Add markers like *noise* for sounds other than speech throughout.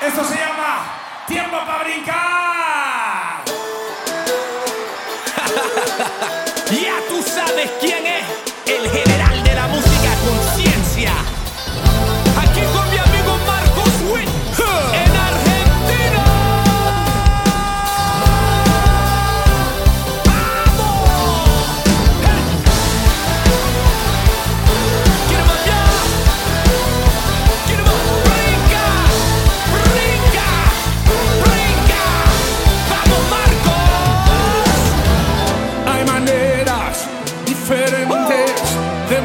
Esto se llama Tiempo para brincar. *laughs* ya tú sabes quién.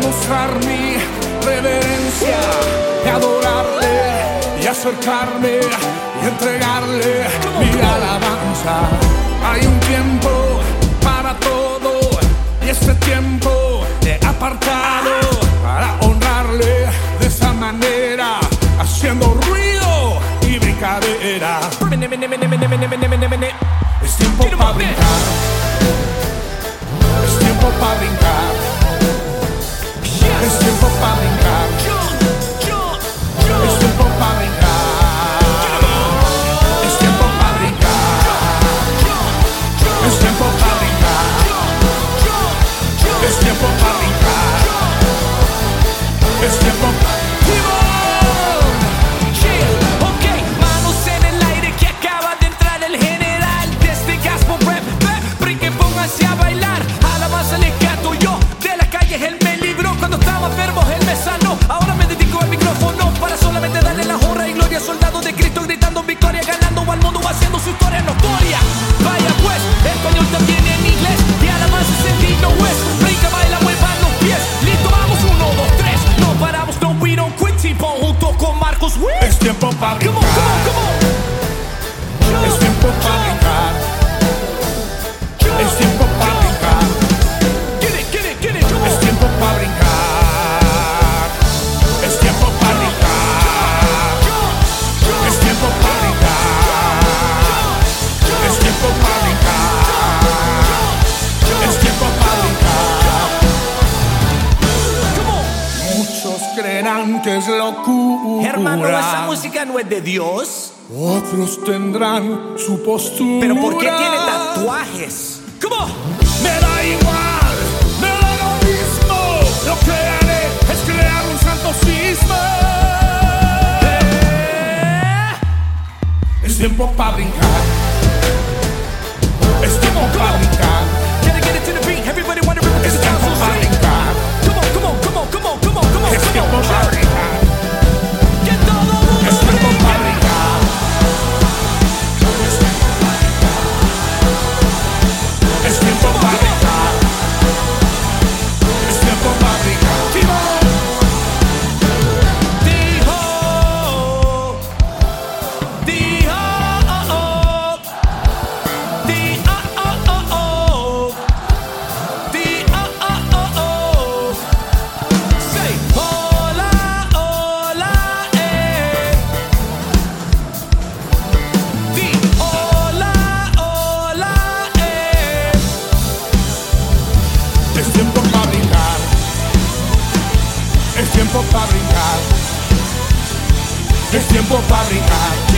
mostrar mi reverencia, y adorarle y acercarme y entregarle mi alabanza. Hay un tiempo para todo y este tiempo he apartado para honrarle de esa manera, haciendo ruido y brincarera. Es tiempo para brincar. Es tiempo para brincar. Este vou para locura. Hermano, esa música no es de Dios. Otros tendrán su postura. Pero ¿por qué tiene tatuajes? ¿Cómo? Me da igual, me da lo mismo. Lo que haré es crear un santo cisma. Es tiempo para brincar. Es tiempo para para brincar. Es tiempo para brincar.